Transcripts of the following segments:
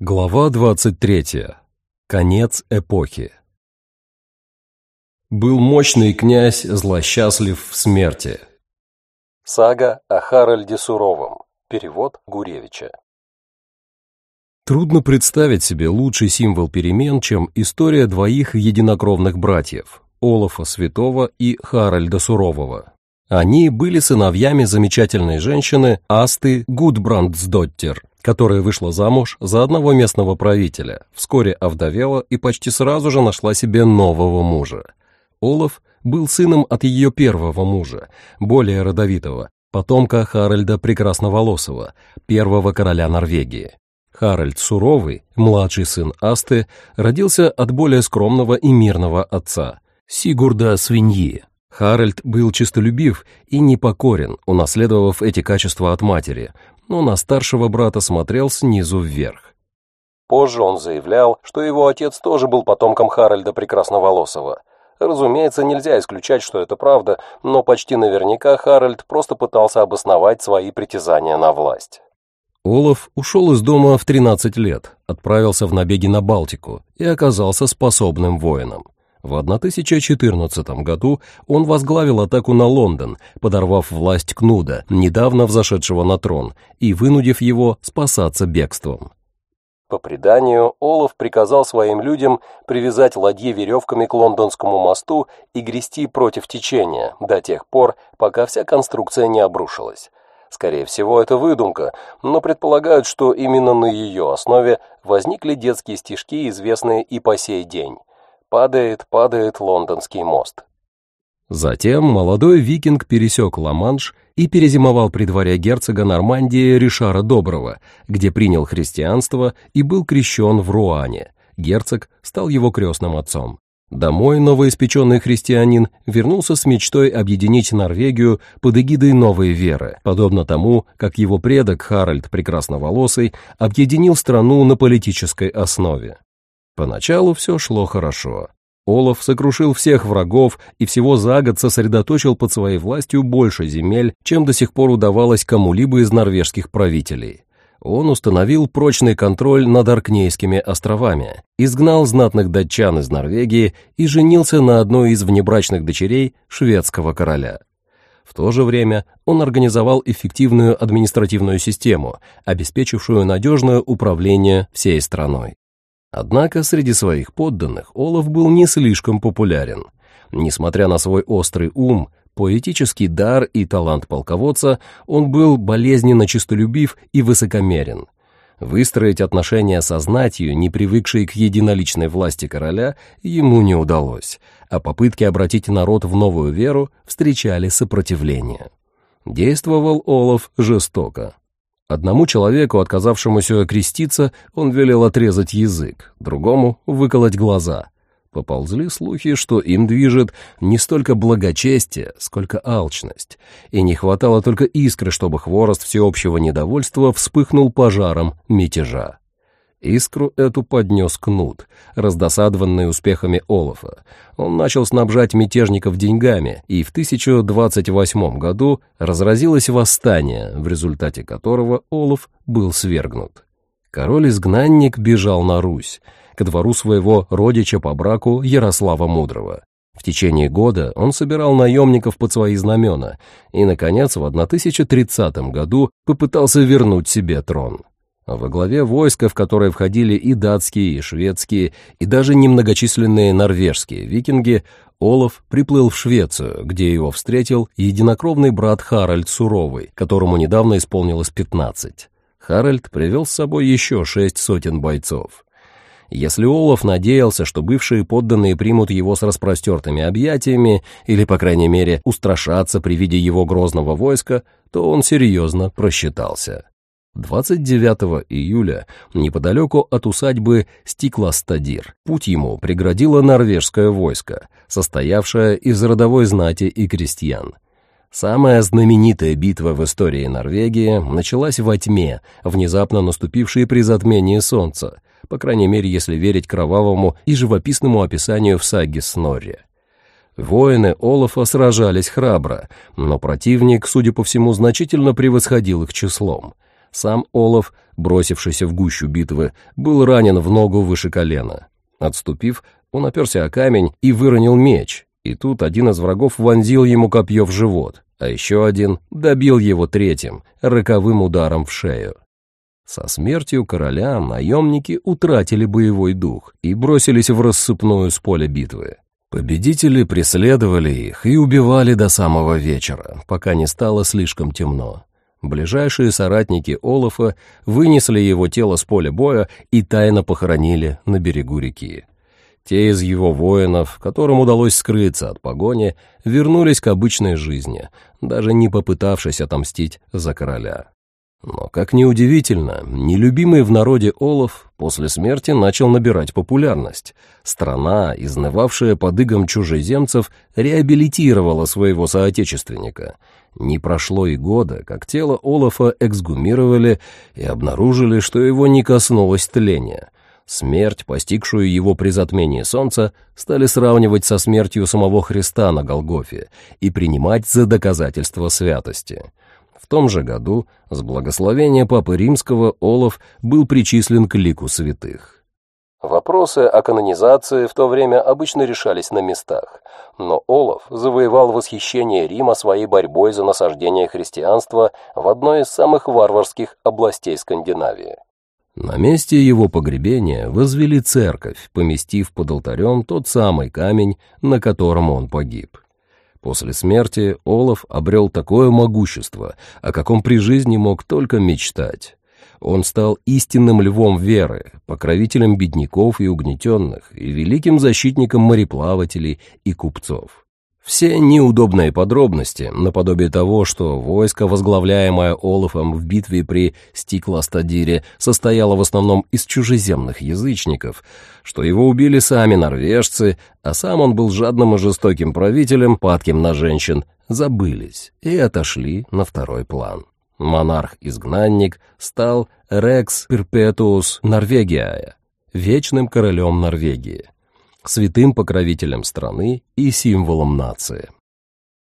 Глава 23. Конец эпохи. Был мощный князь, злосчастлив в смерти. Сага о Харальде Суровом. Перевод Гуревича. Трудно представить себе лучший символ перемен, чем история двоих единокровных братьев – Олафа Святого и Харальда Сурового. Они были сыновьями замечательной женщины Асты Гудбрандсдоттер, которая вышла замуж за одного местного правителя, вскоре овдовела и почти сразу же нашла себе нового мужа. Олаф был сыном от ее первого мужа, более родовитого, потомка Харальда Прекрасноволосого, первого короля Норвегии. Харальд Суровый, младший сын Асты, родился от более скромного и мирного отца, Сигурда Свиньи. Харальд был честолюбив и непокорен, унаследовав эти качества от матери, но на старшего брата смотрел снизу вверх. Позже он заявлял, что его отец тоже был потомком Харальда Прекрасноволосого. Разумеется, нельзя исключать, что это правда, но почти наверняка Харальд просто пытался обосновать свои притязания на власть. Олаф ушел из дома в 13 лет, отправился в набеги на Балтику и оказался способным воином. В 1014 году он возглавил атаку на Лондон, подорвав власть Кнуда, недавно взошедшего на трон, и вынудив его спасаться бегством. По преданию, Олаф приказал своим людям привязать ладьи веревками к лондонскому мосту и грести против течения до тех пор, пока вся конструкция не обрушилась. Скорее всего, это выдумка, но предполагают, что именно на ее основе возникли детские стишки, известные и по сей день. Падает, падает лондонский мост. Затем молодой викинг пересек Ла-Манш и перезимовал при дворе герцога Нормандии Ришара Доброго, где принял христианство и был крещен в Руане. Герцог стал его крестным отцом. Домой новоиспеченный христианин вернулся с мечтой объединить Норвегию под эгидой новой веры, подобно тому, как его предок Харальд Прекрасноволосый объединил страну на политической основе. Поначалу все шло хорошо. Олаф сокрушил всех врагов и всего за год сосредоточил под своей властью больше земель, чем до сих пор удавалось кому-либо из норвежских правителей. Он установил прочный контроль над Аркнейскими островами, изгнал знатных датчан из Норвегии и женился на одной из внебрачных дочерей шведского короля. В то же время он организовал эффективную административную систему, обеспечившую надежное управление всей страной. Однако среди своих подданных Олаф был не слишком популярен. Несмотря на свой острый ум, поэтический дар и талант полководца, он был болезненно честолюбив и высокомерен. Выстроить отношения со знатью, не привыкшей к единоличной власти короля, ему не удалось, а попытки обратить народ в новую веру встречали сопротивление. Действовал Олаф жестоко. Одному человеку, отказавшемуся креститься, он велел отрезать язык, другому — выколоть глаза. Поползли слухи, что им движет не столько благочестие, сколько алчность, и не хватало только искры, чтобы хворост всеобщего недовольства вспыхнул пожаром мятежа. Искру эту поднес Кнут, раздосадованный успехами Олафа. Он начал снабжать мятежников деньгами, и в 1028 году разразилось восстание, в результате которого Олаф был свергнут. Король-изгнанник бежал на Русь, к двору своего родича по браку Ярослава Мудрого. В течение года он собирал наемников под свои знамена и, наконец, в 1030 году попытался вернуть себе трон. Во главе войска, в которое входили и датские, и шведские, и даже немногочисленные норвежские викинги, Олаф приплыл в Швецию, где его встретил единокровный брат Харальд Суровый, которому недавно исполнилось 15. Харальд привел с собой еще шесть сотен бойцов. Если Олаф надеялся, что бывшие подданные примут его с распростертыми объятиями или, по крайней мере, устрашатся при виде его грозного войска, то он серьезно просчитался. 29 июля неподалеку от усадьбы Стикластадир путь ему преградило норвежское войско, состоявшее из родовой знати и крестьян. Самая знаменитая битва в истории Норвегии началась во тьме, внезапно наступившей при затмении солнца, по крайней мере, если верить кровавому и живописному описанию в саге Снорри. Воины Олафа сражались храбро, но противник, судя по всему, значительно превосходил их числом — Сам Олаф, бросившийся в гущу битвы, был ранен в ногу выше колена. Отступив, он оперся о камень и выронил меч, и тут один из врагов вонзил ему копье в живот, а еще один добил его третьим, роковым ударом в шею. Со смертью короля наемники утратили боевой дух и бросились в рассыпную с поля битвы. Победители преследовали их и убивали до самого вечера, пока не стало слишком темно. Ближайшие соратники Олафа вынесли его тело с поля боя и тайно похоронили на берегу реки. Те из его воинов, которым удалось скрыться от погони, вернулись к обычной жизни, даже не попытавшись отомстить за короля. Но, как ни удивительно, нелюбимый в народе Олаф после смерти начал набирать популярность. Страна, изнывавшая под игом чужеземцев, реабилитировала своего соотечественника. Не прошло и года, как тело Олафа эксгумировали и обнаружили, что его не коснулось тления. Смерть, постигшую его при затмении солнца, стали сравнивать со смертью самого Христа на Голгофе и принимать за доказательство святости. В том же году с благословения Папы Римского Олаф был причислен к лику святых. Вопросы о канонизации в то время обычно решались на местах, но Олаф завоевал восхищение Рима своей борьбой за насаждение христианства в одной из самых варварских областей Скандинавии. На месте его погребения возвели церковь, поместив под алтарем тот самый камень, на котором он погиб. После смерти Олаф обрел такое могущество, о каком при жизни мог только мечтать. Он стал истинным львом веры, покровителем бедняков и угнетенных, и великим защитником мореплавателей и купцов. Все неудобные подробности, наподобие того, что войско, возглавляемое Олафом в битве при Стикластадире, состояло в основном из чужеземных язычников, что его убили сами норвежцы, а сам он был жадным и жестоким правителем, падким на женщин, забылись и отошли на второй план. Монарх-изгнанник стал Рекс Перпетуус Норвегиая, вечным королем Норвегии святым покровителем страны и символом нации.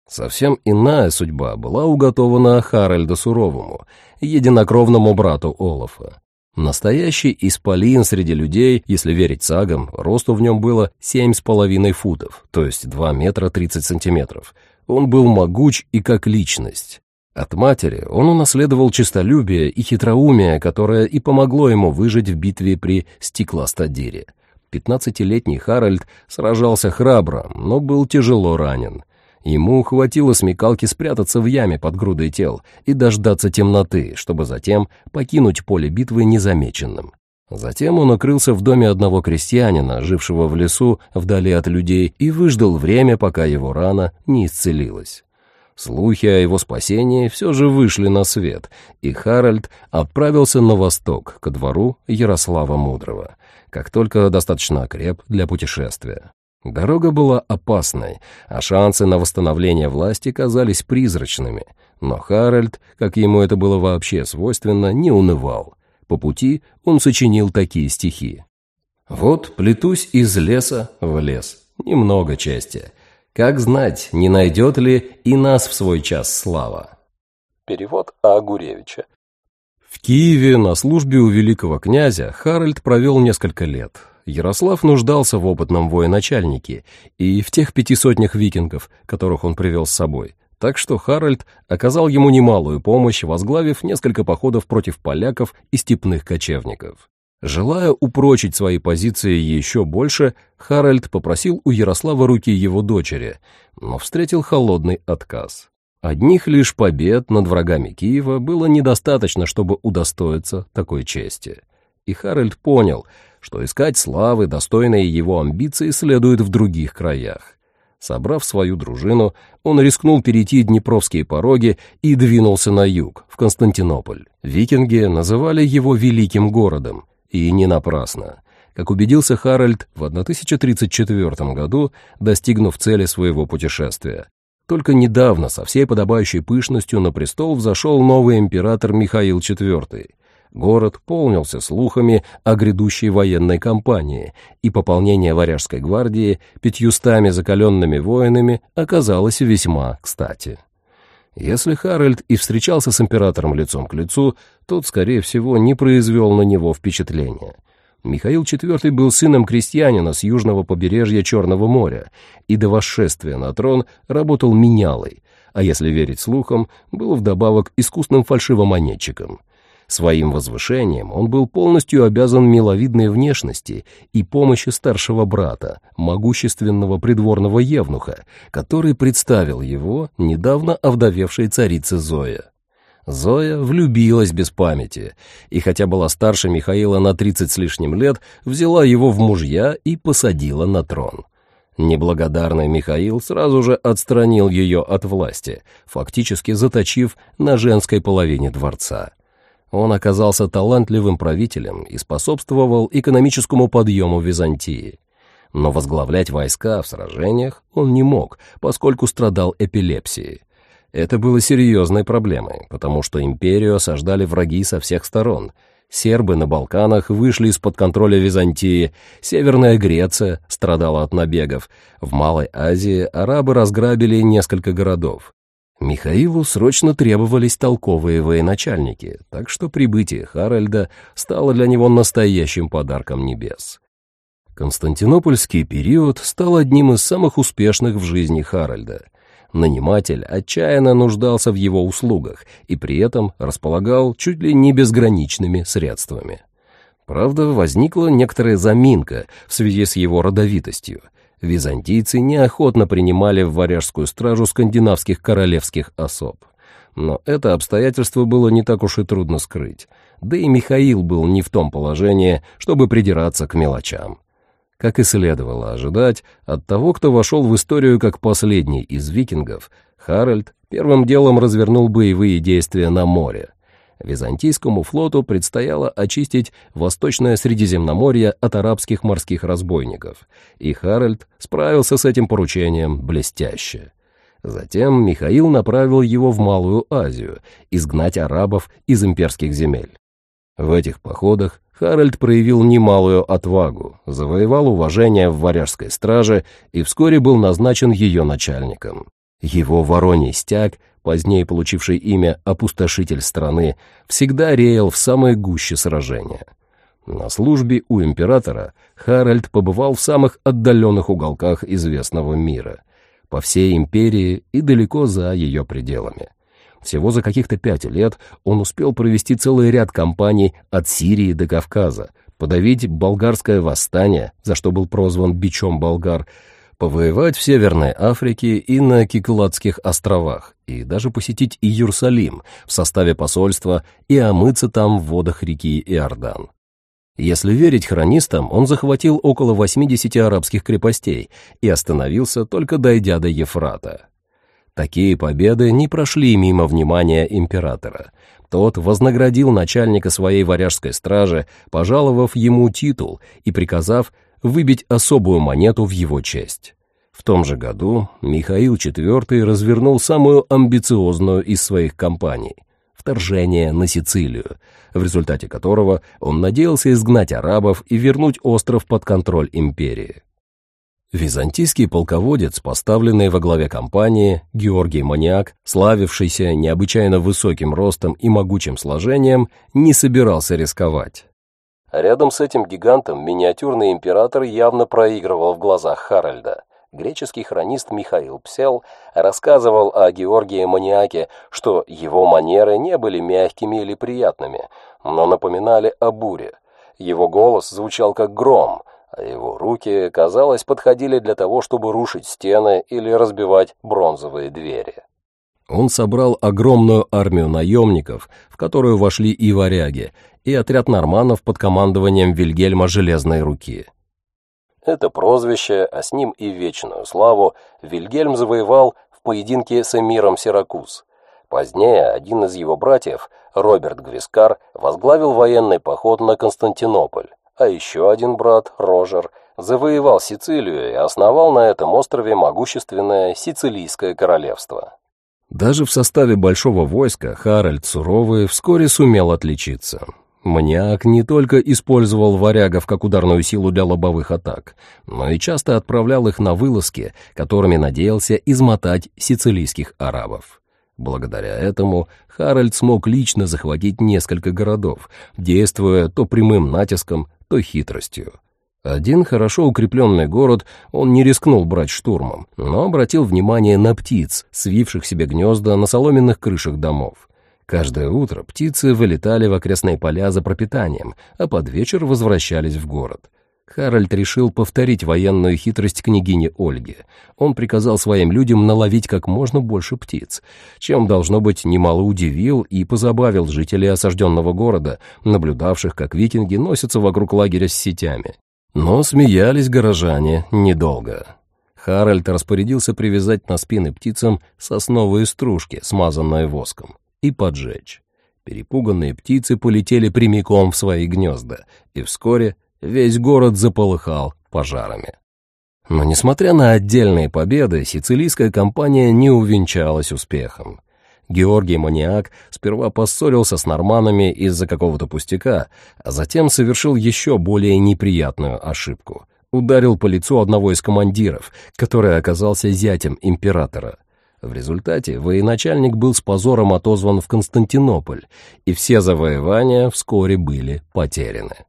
Совсем иная судьба была уготована Харальду Суровому, единокровному брату Олафа. Настоящий исполин среди людей, если верить сагам, росту в нем было семь с половиной футов, то есть два метра тридцать сантиметров. Он был могуч и как личность. От матери он унаследовал честолюбие и хитроумие, которое и помогло ему выжить в битве при Стеклостадире. Пятнадцатилетний Харальд сражался храбро, но был тяжело ранен. Ему хватило смекалки спрятаться в яме под грудой тел и дождаться темноты, чтобы затем покинуть поле битвы незамеченным. Затем он укрылся в доме одного крестьянина, жившего в лесу вдали от людей, и выждал время, пока его рана не исцелилась. Слухи о его спасении все же вышли на свет, и Харальд отправился на восток, ко двору Ярослава Мудрого как только достаточно окреп для путешествия. Дорога была опасной, а шансы на восстановление власти казались призрачными. Но Харальд, как ему это было вообще свойственно, не унывал. По пути он сочинил такие стихи. «Вот плетусь из леса в лес, немного части. Как знать, не найдет ли и нас в свой час слава?» Перевод А. Гуревича. В Киеве на службе у великого князя Харальд провел несколько лет. Ярослав нуждался в опытном военачальнике и в тех пяти сотнях викингов, которых он привел с собой. Так что Харальд оказал ему немалую помощь, возглавив несколько походов против поляков и степных кочевников. Желая упрочить свои позиции еще больше, Харальд попросил у Ярослава руки его дочери, но встретил холодный отказ. Одних лишь побед над врагами Киева было недостаточно, чтобы удостоиться такой чести. И Харальд понял, что искать славы, достойной его амбиции, следует в других краях. Собрав свою дружину, он рискнул перейти Днепровские пороги и двинулся на юг, в Константинополь. Викинги называли его «великим городом», и не напрасно. Как убедился Харальд в 1034 году, достигнув цели своего путешествия. Только недавно со всей подобающей пышностью на престол взошел новый император Михаил IV. Город полнился слухами о грядущей военной кампании, и пополнение Варяжской гвардии пятьюстами закаленными воинами оказалось весьма кстати. Если Харальд и встречался с императором лицом к лицу, тот, скорее всего, не произвел на него впечатления. Михаил IV был сыном крестьянина с южного побережья Черного моря и до восшествия на трон работал менялой, а если верить слухам, был вдобавок искусным фальшивомонетчиком. Своим возвышением он был полностью обязан миловидной внешности и помощи старшего брата, могущественного придворного евнуха, который представил его недавно овдовевшей царице Зоя. Зоя влюбилась без памяти, и хотя была старше Михаила на 30 с лишним лет, взяла его в мужья и посадила на трон. Неблагодарный Михаил сразу же отстранил ее от власти, фактически заточив на женской половине дворца. Он оказался талантливым правителем и способствовал экономическому подъему Византии. Но возглавлять войска в сражениях он не мог, поскольку страдал эпилепсией. Это было серьезной проблемой, потому что империю осаждали враги со всех сторон. Сербы на Балканах вышли из-под контроля Византии, Северная Греция страдала от набегов, в Малой Азии арабы разграбили несколько городов. Михаилу срочно требовались толковые военачальники, так что прибытие Харальда стало для него настоящим подарком небес. Константинопольский период стал одним из самых успешных в жизни Харальда — Наниматель отчаянно нуждался в его услугах и при этом располагал чуть ли не безграничными средствами. Правда, возникла некоторая заминка в связи с его родовитостью. Византийцы неохотно принимали в варяжскую стражу скандинавских королевских особ. Но это обстоятельство было не так уж и трудно скрыть. Да и Михаил был не в том положении, чтобы придираться к мелочам. Как и следовало ожидать, от того, кто вошел в историю как последний из викингов, Харальд первым делом развернул боевые действия на море. Византийскому флоту предстояло очистить Восточное Средиземноморье от арабских морских разбойников, и Харальд справился с этим поручением блестяще. Затем Михаил направил его в Малую Азию, изгнать арабов из имперских земель. В этих походах Харальд проявил немалую отвагу, завоевал уважение в варяжской страже и вскоре был назначен ее начальником. Его вороний стяг, позднее получивший имя «опустошитель страны», всегда реял в самой гуще сражения. На службе у императора Харальд побывал в самых отдаленных уголках известного мира, по всей империи и далеко за ее пределами. Всего за каких-то пять лет он успел провести целый ряд кампаний от Сирии до Кавказа, подавить болгарское восстание, за что был прозван «бичом болгар», повоевать в Северной Африке и на Кикладских островах, и даже посетить Иерусалим в составе посольства и омыться там в водах реки Иордан. Если верить хронистам, он захватил около 80 арабских крепостей и остановился, только дойдя до Ефрата. Такие победы не прошли мимо внимания императора. Тот вознаградил начальника своей варяжской стражи, пожаловав ему титул и приказав выбить особую монету в его честь. В том же году Михаил IV развернул самую амбициозную из своих кампаний — вторжение на Сицилию, в результате которого он надеялся изгнать арабов и вернуть остров под контроль империи. Византийский полководец, поставленный во главе компании, Георгий Маниак, славившийся необычайно высоким ростом и могучим сложением, не собирался рисковать. Рядом с этим гигантом миниатюрный император явно проигрывал в глазах Харальда. Греческий хронист Михаил Псел рассказывал о Георгии Маниаке, что его манеры не были мягкими или приятными, но напоминали о буре. Его голос звучал как гром – а его руки, казалось, подходили для того, чтобы рушить стены или разбивать бронзовые двери. Он собрал огромную армию наемников, в которую вошли и варяги, и отряд норманов под командованием Вильгельма Железной Руки. Это прозвище, а с ним и вечную славу, Вильгельм завоевал в поединке с эмиром Сиракуз. Позднее один из его братьев, Роберт Гвискар, возглавил военный поход на Константинополь а еще один брат, Рожер, завоевал Сицилию и основал на этом острове могущественное Сицилийское королевство. Даже в составе большого войска Харальд Суровый вскоре сумел отличиться. Маниак не только использовал варягов как ударную силу для лобовых атак, но и часто отправлял их на вылазки, которыми надеялся измотать сицилийских арабов. Благодаря этому Харальд смог лично захватить несколько городов, действуя то прямым натиском, то хитростью. Один хорошо укрепленный город он не рискнул брать штурмом, но обратил внимание на птиц, свивших себе гнезда на соломенных крышах домов. Каждое утро птицы вылетали в окрестные поля за пропитанием, а под вечер возвращались в город. Харальд решил повторить военную хитрость княгини Ольги. Он приказал своим людям наловить как можно больше птиц, чем, должно быть, немало удивил и позабавил жителей осажденного города, наблюдавших, как викинги носятся вокруг лагеря с сетями. Но смеялись горожане недолго. Харальд распорядился привязать на спины птицам сосновые стружки, смазанные воском, и поджечь. Перепуганные птицы полетели прямиком в свои гнезда, и вскоре весь город заполыхал пожарами. Но несмотря на отдельные победы, сицилийская кампания не увенчалась успехом. Георгий Маниак сперва поссорился с норманами из-за какого-то пустяка, а затем совершил еще более неприятную ошибку. Ударил по лицу одного из командиров, который оказался зятем императора. В результате военачальник был с позором отозван в Константинополь, и все завоевания вскоре были потеряны.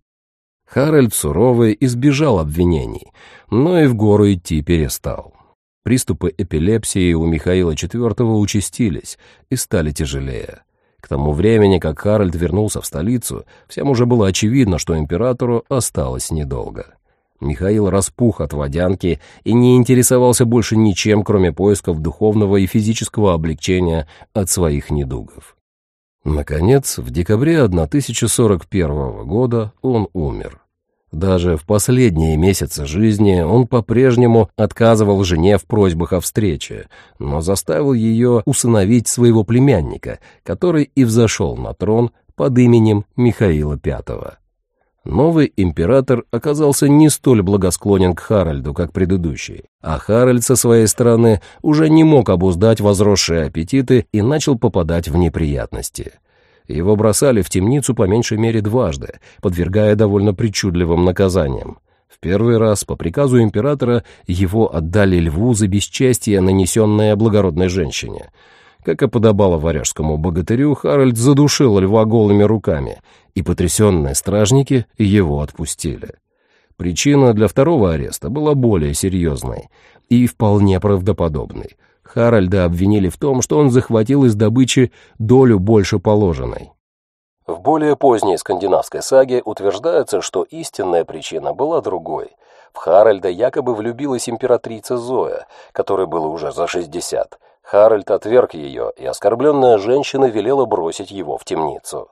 Харальд суровый избежал обвинений, но и в гору идти перестал. Приступы эпилепсии у Михаила IV участились и стали тяжелее. К тому времени, как Харальд вернулся в столицу, всем уже было очевидно, что императору осталось недолго. Михаил распух от водянки и не интересовался больше ничем, кроме поисков духовного и физического облегчения от своих недугов. Наконец, в декабре 1041 года он умер. Даже в последние месяцы жизни он по-прежнему отказывал жене в просьбах о встрече, но заставил ее усыновить своего племянника, который и взошел на трон под именем Михаила V. Новый император оказался не столь благосклонен к Харальду, как предыдущий, а Харальд со своей стороны уже не мог обуздать возросшие аппетиты и начал попадать в неприятности. Его бросали в темницу по меньшей мере дважды, подвергая довольно причудливым наказаниям. В первый раз по приказу императора его отдали льву за бесчестие, нанесенное благородной женщине. Как и подобало варяжскому богатырю, Харальд задушил льва голыми руками, и потрясенные стражники его отпустили. Причина для второго ареста была более серьезной и вполне правдоподобной. Харальда обвинили в том, что он захватил из добычи долю больше положенной. В более поздней скандинавской саге утверждается, что истинная причина была другой. В Харальда якобы влюбилась императрица Зоя, которой было уже за 60. Харальд отверг ее, и оскорбленная женщина велела бросить его в темницу.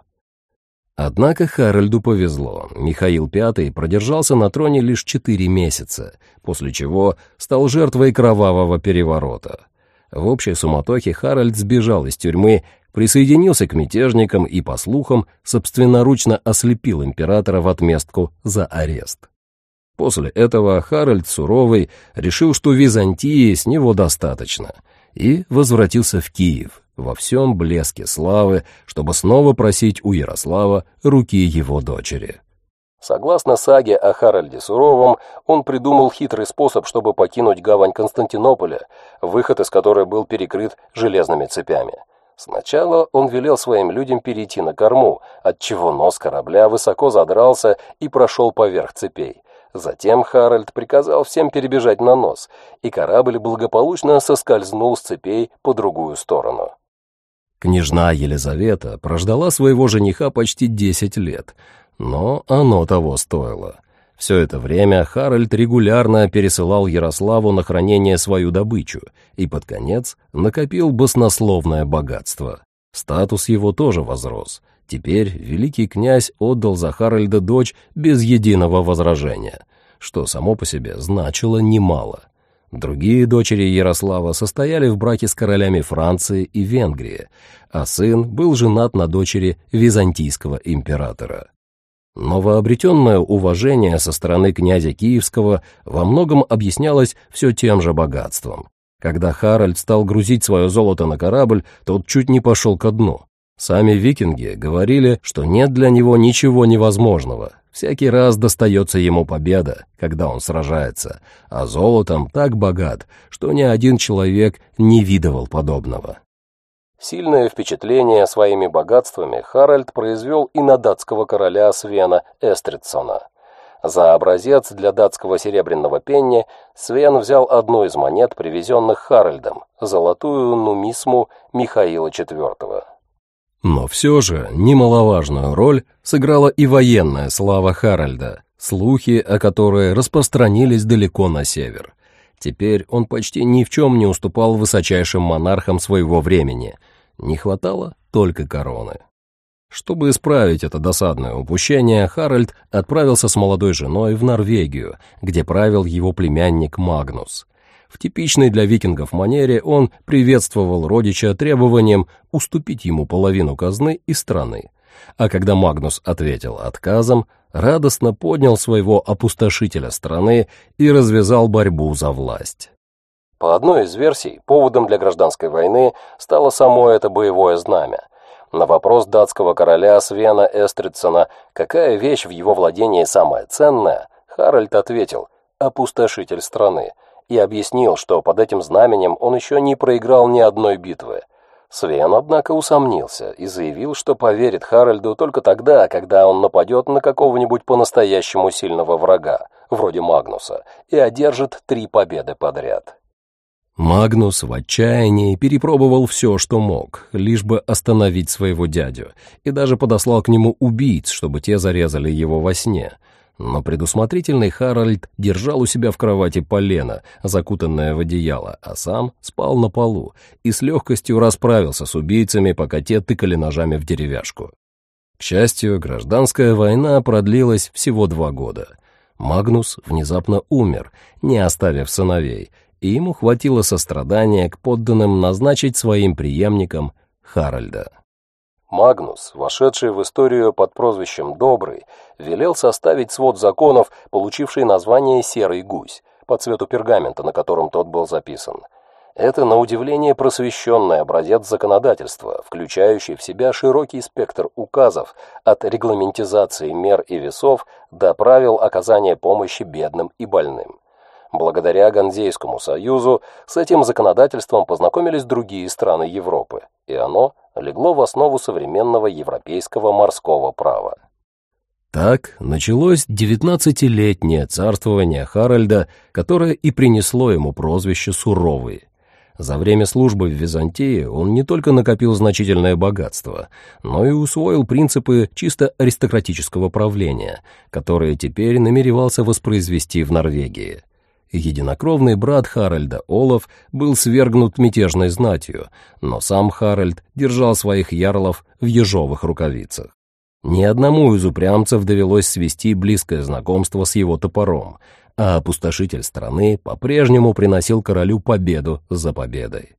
Однако Харальду повезло. Михаил V продержался на троне лишь четыре месяца, после чего стал жертвой кровавого переворота. В общей суматохе Харальд сбежал из тюрьмы, присоединился к мятежникам и, по слухам, собственноручно ослепил императора в отместку за арест. После этого Харальд Суровый решил, что Византии с него достаточно, и возвратился в Киев во всем блеске славы, чтобы снова просить у Ярослава руки его дочери. Согласно саге о Харальде Суровом, он придумал хитрый способ, чтобы покинуть гавань Константинополя, выход из которой был перекрыт железными цепями. Сначала он велел своим людям перейти на корму, отчего нос корабля высоко задрался и прошел поверх цепей. Затем Харальд приказал всем перебежать на нос, и корабль благополучно соскользнул с цепей по другую сторону. Княжна Елизавета прождала своего жениха почти десять лет — но оно того стоило. Все это время Харальд регулярно пересылал Ярославу на хранение свою добычу и под конец накопил баснословное богатство. Статус его тоже возрос. Теперь великий князь отдал за Харальда дочь без единого возражения, что само по себе значило немало. Другие дочери Ярослава состояли в браке с королями Франции и Венгрии, а сын был женат на дочери византийского императора. Новообретенное уважение со стороны князя Киевского во многом объяснялось все тем же богатством. Когда Харальд стал грузить свое золото на корабль, тот чуть не пошел ко дну. Сами викинги говорили, что нет для него ничего невозможного. Всякий раз достается ему победа, когда он сражается, а золотом так богат, что ни один человек не видывал подобного. Сильное впечатление своими богатствами Харальд произвел и на датского короля Свена Эстридсона. За образец для датского серебряного пенни Свен взял одну из монет, привезенных Харальдом, золотую нумисму Михаила IV. Но все же немаловажную роль сыграла и военная слава Харальда, слухи о которой распространились далеко на север. Теперь он почти ни в чем не уступал высочайшим монархам своего времени. Не хватало только короны. Чтобы исправить это досадное упущение, Харальд отправился с молодой женой в Норвегию, где правил его племянник Магнус. В типичной для викингов манере он приветствовал родича требованием уступить ему половину казны и страны. А когда Магнус ответил отказом, радостно поднял своего опустошителя страны и развязал борьбу за власть. По одной из версий, поводом для гражданской войны стало само это боевое знамя – на вопрос датского короля Свена Эстридсона, какая вещь в его владении самая ценная, Харальд ответил «опустошитель страны» и объяснил, что под этим знаменем он еще не проиграл ни одной битвы. Свен, однако, усомнился и заявил, что поверит Харальду только тогда, когда он нападет на какого-нибудь по-настоящему сильного врага, вроде Магнуса, и одержит три победы подряд. Магнус в отчаянии перепробовал все, что мог, лишь бы остановить своего дядю, и даже подослал к нему убийц, чтобы те зарезали его во сне. Но предусмотрительный Харальд держал у себя в кровати полено, закутанное в одеяло, а сам спал на полу и с легкостью расправился с убийцами, пока те тыкали ножами в деревяшку. К счастью, гражданская война продлилась всего два года. Магнус внезапно умер, не оставив сыновей — и ему хватило сострадания к подданным назначить своим преемником Харальда. Магнус, вошедший в историю под прозвищем «Добрый», велел составить свод законов, получивший название «Серый гусь», по цвету пергамента, на котором тот был записан. Это, на удивление, просвещенный образец законодательства, включающий в себя широкий спектр указов от регламентизации мер и весов до правил оказания помощи бедным и больным. Благодаря Ганзейскому союзу с этим законодательством познакомились другие страны Европы, и оно легло в основу современного европейского морского права. Так началось девятнадцатилетнее царствование Харальда, которое и принесло ему прозвище «Суровый». За время службы в Византии он не только накопил значительное богатство, но и усвоил принципы чисто аристократического правления, которые теперь намеревался воспроизвести в Норвегии – Единокровный брат Харальда, Олаф, был свергнут мятежной знатью, но сам Харальд держал своих ярлов в ежовых рукавицах. Ни одному из упрямцев довелось свести близкое знакомство с его топором, а опустошитель страны по-прежнему приносил королю победу за победой.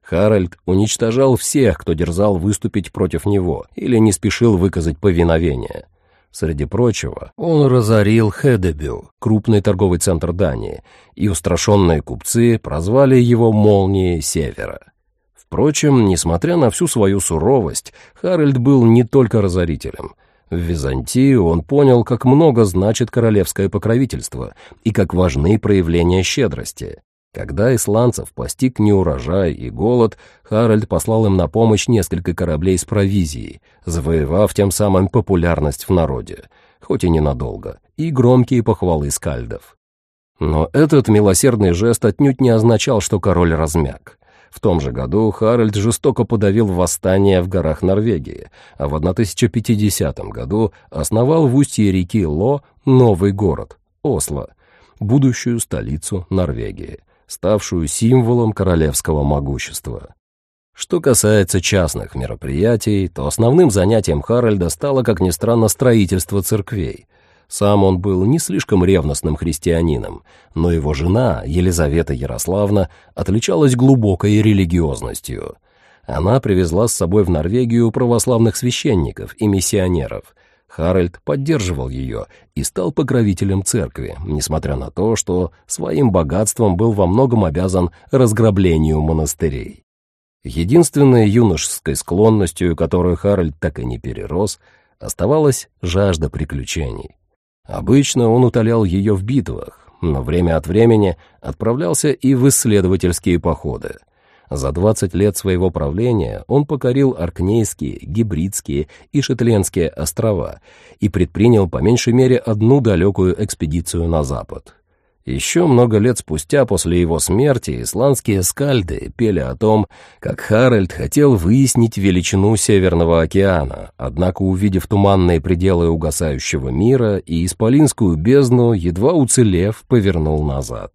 Харальд уничтожал всех, кто дерзал выступить против него или не спешил выказать повиновение. Среди прочего, он разорил Хедебю, крупный торговый центр Дании, и устрашенные купцы прозвали его «молнией севера». Впрочем, несмотря на всю свою суровость, Харальд был не только разорителем. В Византии он понял, как много значит королевское покровительство и как важны проявления щедрости. Когда исландцев постиг неурожай и голод, Харальд послал им на помощь несколько кораблей с провизией, завоевав тем самым популярность в народе, хоть и ненадолго, и громкие похвалы скальдов. Но этот милосердный жест отнюдь не означал, что король размяк. В том же году Харальд жестоко подавил восстание в горах Норвегии, а в 1050 году основал в устье реки Ло новый город – Осло, будущую столицу Норвегии – ставшую символом королевского могущества. Что касается частных мероприятий, то основным занятием Харальда стало, как ни странно, строительство церквей. Сам он был не слишком ревностным христианином, но его жена, Елизавета Ярославна, отличалась глубокой религиозностью. Она привезла с собой в Норвегию православных священников и миссионеров, Харальд поддерживал ее и стал покровителем церкви, несмотря на то, что своим богатством был во многом обязан разграблению монастырей. Единственной юношеской склонностью, которую Харальд так и не перерос, оставалась жажда приключений. Обычно он утолял ее в битвах, но время от времени отправлялся и в исследовательские походы — За 20 лет своего правления он покорил Аркнейские, Гибридские и Шетлендские острова и предпринял по меньшей мере одну далекую экспедицию на запад. Еще много лет спустя после его смерти исландские скальды пели о том, как Харальд хотел выяснить величину Северного океана, однако, увидев туманные пределы угасающего мира и исполинскую бездну, едва уцелев, повернул назад.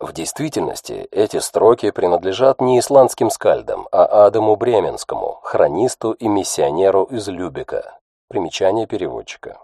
В действительности эти строки принадлежат не исландским скальдам, а Адаму Бременскому, хронисту и миссионеру из Любека. Примечание переводчика.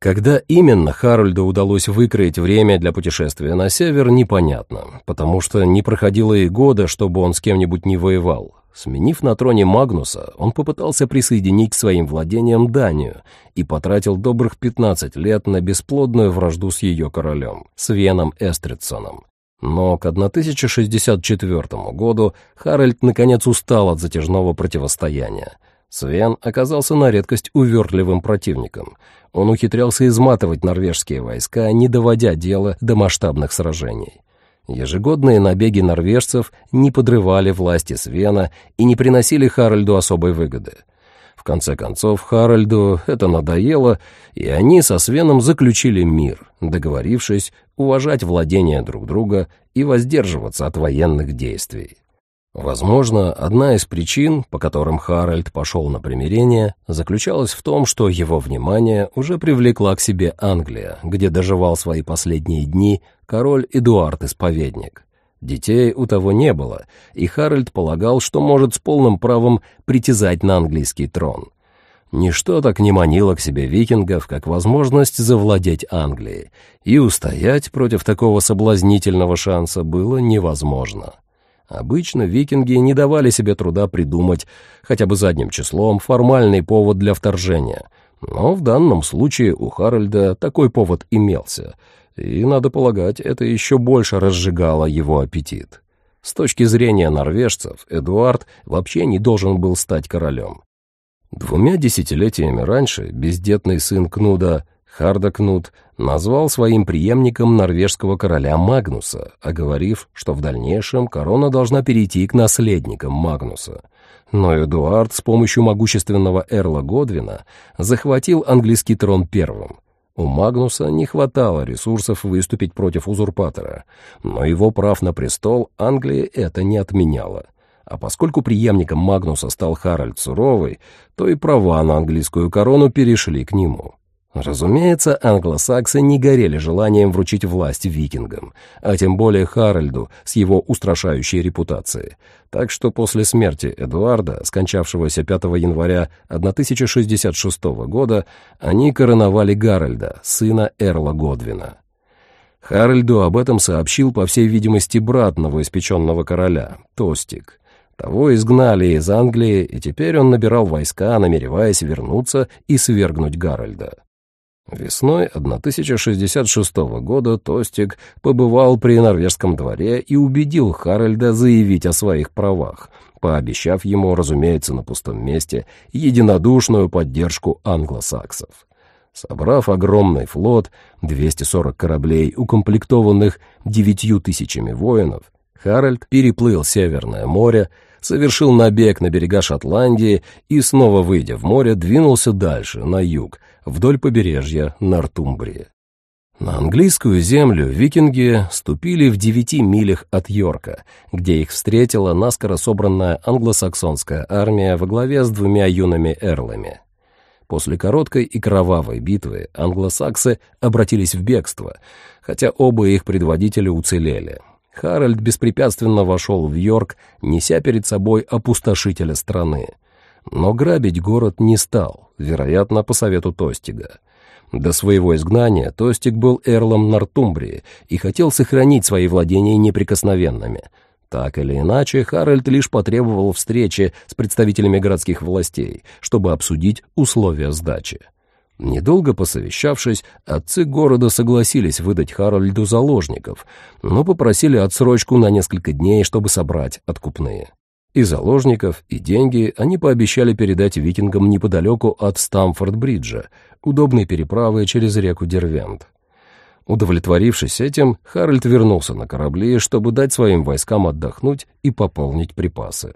Когда именно Харальду удалось выкроить время для путешествия на север, непонятно, потому что не проходило и года, чтобы он с кем-нибудь не воевал. Сменив на троне Магнуса, он попытался присоединить к своим владениям Данию и потратил добрых 15 лет на бесплодную вражду с ее королем, Свеном Эстридсоном. Но к 1064 году Харальд наконец устал от затяжного противостояния. Свен оказался на редкость увертливым противником — он ухитрялся изматывать норвежские войска, не доводя дело до масштабных сражений. Ежегодные набеги норвежцев не подрывали власти Свена и не приносили Харальду особой выгоды. В конце концов, Харальду это надоело, и они со Свеном заключили мир, договорившись уважать владения друг друга и воздерживаться от военных действий. Возможно, одна из причин, по которым Харальд пошел на примирение, заключалась в том, что его внимание уже привлекла к себе Англия, где доживал свои последние дни король Эдуард Исповедник. Детей у того не было, и Харальд полагал, что может с полным правом притязать на английский трон. Ничто так не манило к себе викингов, как возможность завладеть Англией, и устоять против такого соблазнительного шанса было невозможно. Обычно викинги не давали себе труда придумать хотя бы задним числом формальный повод для вторжения, но в данном случае у Харальда такой повод имелся, и, надо полагать, это еще больше разжигало его аппетит. С точки зрения норвежцев, Эдуард вообще не должен был стать королем. Двумя десятилетиями раньше бездетный сын Кнуда Хардакнут назвал своим преемником норвежского короля Магнуса, оговорив, что в дальнейшем корона должна перейти к наследникам Магнуса. Но Эдуард с помощью могущественного Эрла Годвина захватил английский трон первым. У Магнуса не хватало ресурсов выступить против узурпатора, но его прав на престол Англии это не отменяло. А поскольку преемником Магнуса стал Харальд Суровый, то и права на английскую корону перешли к нему. Разумеется, англосаксы не горели желанием вручить власть викингам, а тем более Харальду с его устрашающей репутацией. Так что после смерти Эдуарда, скончавшегося 5 января 1066 года, они короновали Гарольда, сына Эрла Годвина. Харальду об этом сообщил, по всей видимости, брат новоиспеченного короля, Тостик. Того изгнали из Англии, и теперь он набирал войска, намереваясь вернуться и свергнуть Гарольда. Весной 1066 года Тостик побывал при норвежском дворе и убедил Харальда заявить о своих правах, пообещав ему, разумеется, на пустом месте, единодушную поддержку англосаксов. Собрав огромный флот, 240 кораблей, укомплектованных девятью тысячами воинов, Харальд переплыл Северное море, совершил набег на берега Шотландии и, снова выйдя в море, двинулся дальше, на юг, вдоль побережья Нортумбрии. На английскую землю викинги ступили в девяти милях от Йорка, где их встретила наскоро собранная англосаксонская армия во главе с двумя юными эрлами. После короткой и кровавой битвы англосаксы обратились в бегство, хотя оба их предводителя уцелели. Харальд беспрепятственно вошел в Йорк, неся перед собой опустошителя страны. Но грабить город не стал, вероятно, по совету Тостига. До своего изгнания Тостиг был эрлом Нортумбрии и хотел сохранить свои владения неприкосновенными. Так или иначе, Харальд лишь потребовал встречи с представителями городских властей, чтобы обсудить условия сдачи. Недолго посовещавшись, отцы города согласились выдать Харальду заложников, но попросили отсрочку на несколько дней, чтобы собрать откупные. И заложников, и деньги они пообещали передать викингам неподалеку от Стамфорд-бриджа, удобной переправы через реку Дервент. Удовлетворившись этим, Харальд вернулся на корабли, чтобы дать своим войскам отдохнуть и пополнить припасы.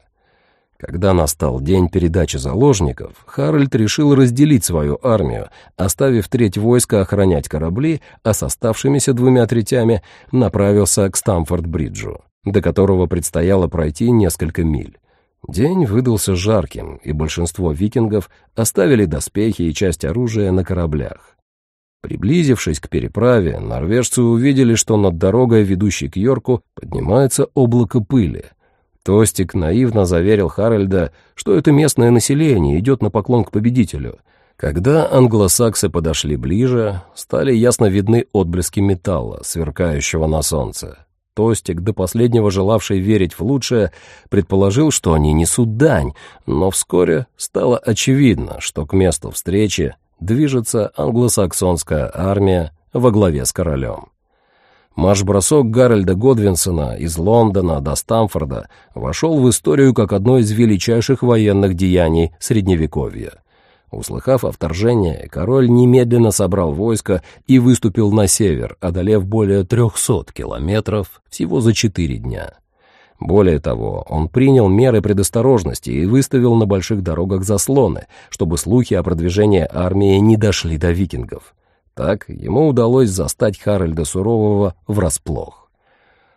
Когда настал день передачи заложников, Харальд решил разделить свою армию, оставив треть войска охранять корабли, а с оставшимися двумя третями направился к Стамфорд-бриджу, до которого предстояло пройти несколько миль. День выдался жарким, и большинство викингов оставили доспехи и часть оружия на кораблях. Приблизившись к переправе, норвежцы увидели, что над дорогой, ведущей к Йорку, поднимается облако пыли. Тостик наивно заверил Харальда, что это местное население идет на поклон к победителю. Когда англосаксы подошли ближе, стали ясно видны отблески металла, сверкающего на солнце. Тостик, до последнего желавший верить в лучшее, предположил, что они несут дань, но вскоре стало очевидно, что к месту встречи движется англосаксонская армия во главе с королем. Марш-бросок Гарольда Годвинсона из Лондона до Стамфорда вошел в историю как одно из величайших военных деяний Средневековья. Услыхав о вторжении, король немедленно собрал войско и выступил на север, одолев более 300 километров всего за четыре дня. Более того, он принял меры предосторожности и выставил на больших дорогах заслоны, чтобы слухи о продвижении армии не дошли до викингов. Так ему удалось застать Харальда Сурового врасплох.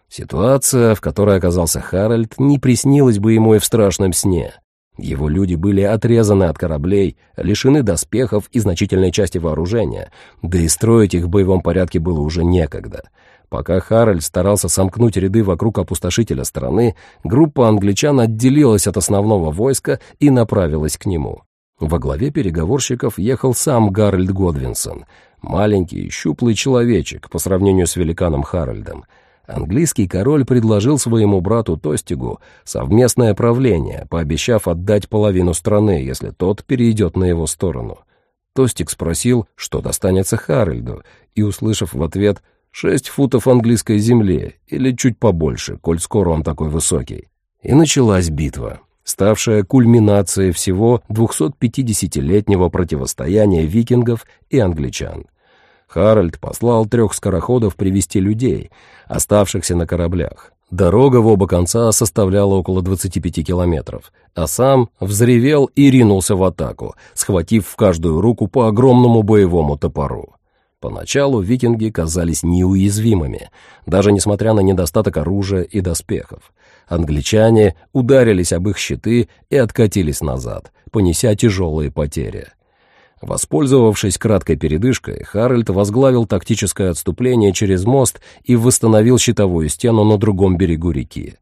Ситуация, в которой оказался Харальд, не приснилась бы ему и в страшном сне. Его люди были отрезаны от кораблей, лишены доспехов и значительной части вооружения, да и строить их в боевом порядке было уже некогда — Пока Харальд старался сомкнуть ряды вокруг опустошителя страны, группа англичан отделилась от основного войска и направилась к нему. Во главе переговорщиков ехал сам Гарольд Годвинсон, маленький, щуплый человечек по сравнению с великаном Харальдом. Английский король предложил своему брату Тостигу совместное правление, пообещав отдать половину страны, если тот перейдет на его сторону. Тостик спросил, что достанется Харальду, и, услышав в ответ Шесть футов английской земли, или чуть побольше, коль скоро он такой высокий. И началась битва, ставшая кульминацией всего 250-летнего противостояния викингов и англичан. Харальд послал трех скороходов привести людей, оставшихся на кораблях. Дорога в оба конца составляла около 25 километров, а сам взревел и ринулся в атаку, схватив в каждую руку по огромному боевому топору. Поначалу викинги казались неуязвимыми, даже несмотря на недостаток оружия и доспехов. Англичане ударились об их щиты и откатились назад, понеся тяжелые потери. Воспользовавшись краткой передышкой, Харальд возглавил тактическое отступление через мост и восстановил щитовую стену на другом берегу реки.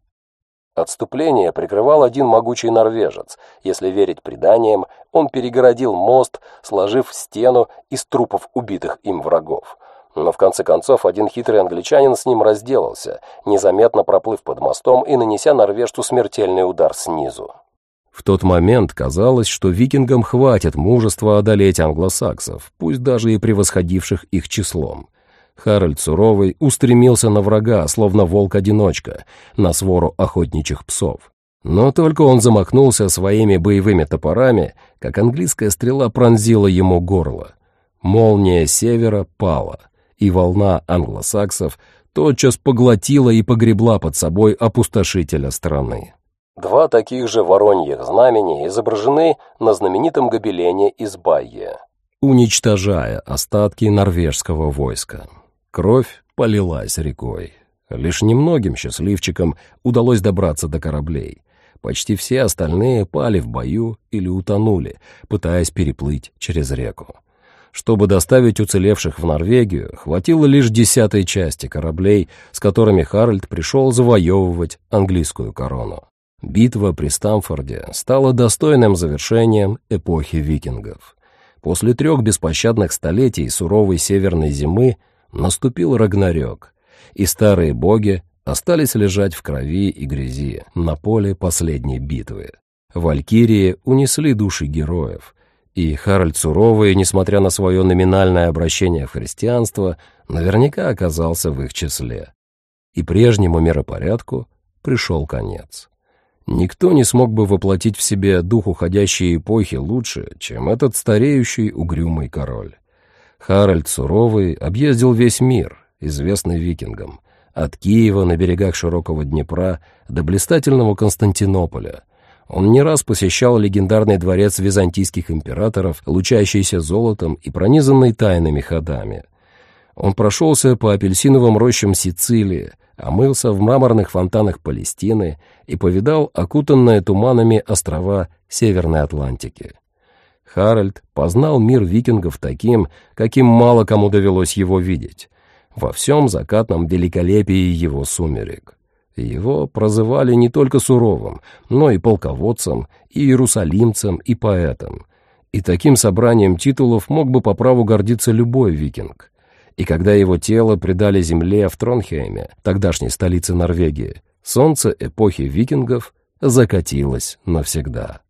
Отступление прикрывал один могучий норвежец. Если верить преданиям, он перегородил мост, сложив стену из трупов убитых им врагов. Но в конце концов один хитрый англичанин с ним разделался, незаметно проплыв под мостом и нанеся норвежцу смертельный удар снизу. В тот момент казалось, что викингам хватит мужества одолеть англосаксов, пусть даже и превосходивших их числом. Харальд Суровый устремился на врага, словно волк-одиночка, на свору охотничьих псов. Но только он замахнулся своими боевыми топорами, как английская стрела пронзила ему горло. Молния севера пала, и волна англосаксов тотчас поглотила и погребла под собой опустошителя страны. Два таких же вороньих знамени изображены на знаменитом гобелене из Байе, уничтожая остатки норвежского войска. Кровь полилась рекой. Лишь немногим счастливчикам удалось добраться до кораблей. Почти все остальные пали в бою или утонули, пытаясь переплыть через реку. Чтобы доставить уцелевших в Норвегию, хватило лишь десятой части кораблей, с которыми Харальд пришел завоевывать английскую корону. Битва при Стамфорде стала достойным завершением эпохи викингов. После трех беспощадных столетий суровой северной зимы Наступил Рагнарёк, и старые боги остались лежать в крови и грязи на поле последней битвы. Валькирии унесли души героев, и Харальд Суровый, несмотря на свое номинальное обращение в христианство, наверняка оказался в их числе. И прежнему миропорядку пришел конец. Никто не смог бы воплотить в себе дух уходящей эпохи лучше, чем этот стареющий угрюмый король. Харальд Суровый объездил весь мир известный викингам, от Киева на берегах широкого Днепра до блистательного Константинополя. Он не раз посещал легендарный дворец византийских императоров, лучащийся золотом и пронизанный тайными ходами. Он прошелся по апельсиновым рощам Сицилии, омылся в мраморных фонтанах Палестины и повидал окутанные туманами острова Северной Атлантики. Харальд познал мир викингов таким, каким мало кому довелось его видеть, во всем закатном великолепии его сумерек. Его прозывали не только суровым, но и полководцем, и иерусалимцем, и поэтом. И таким собранием титулов мог бы по праву гордиться любой викинг. И когда его тело предали земле в Тронхейме, тогдашней столице Норвегии, солнце эпохи викингов закатилось навсегда.